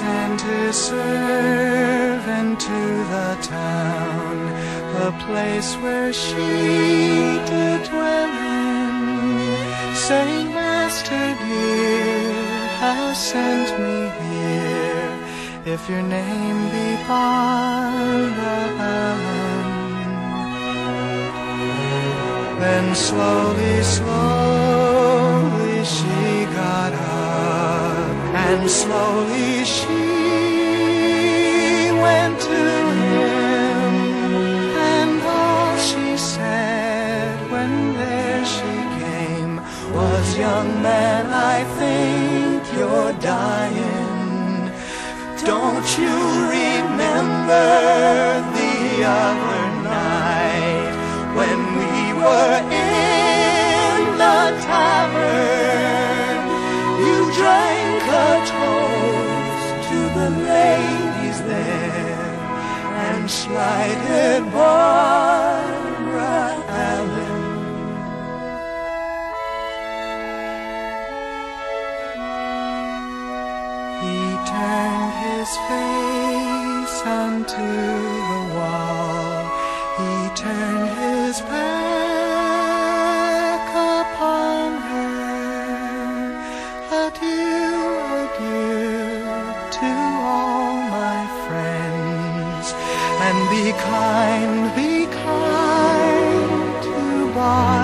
Sent his servant to the town, the place where she did dwell in, saying, Master dear, has sent me here, if your name be Allen. Then slowly, slowly and slowly she went to him, and all she said when there she came was, Young man, I think you're dying. Don't you remember the other ladies there and slighted Barbara Allen. He turned his face unto the wall. He turned his back And be kind, be kind to Barbara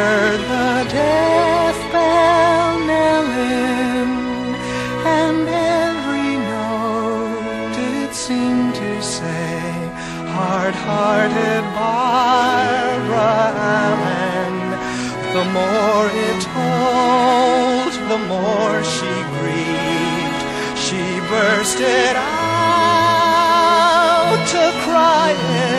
heard the death bell knelling, and every note did seem to say, Hard-hearted Barbara Allen. The more it told, the more she grieved. She bursted out to crying,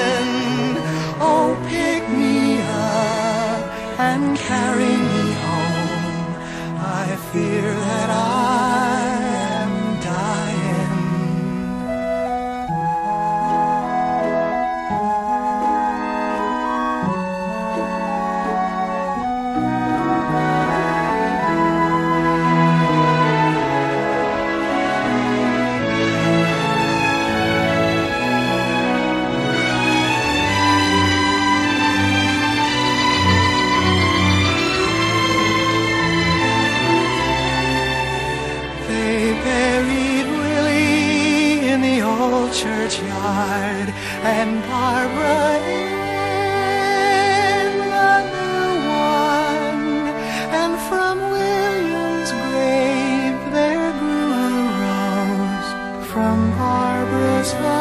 Bernard and Barbara in the new one. And from William's grave there grew a rose from Barbara's love.